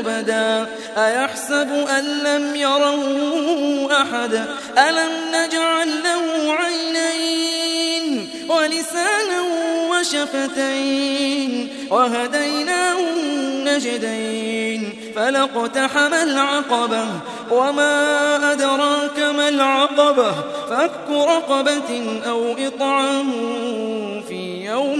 لبدا أيحسب أن لم يروا أحد؟ ألم نجعل له عينين ولسانا وشفتين؟ وهديناه النجدين فلاقتحم العقبة. وما أدراك ما العقبة؟ فك رقبة أو إطعام في يوم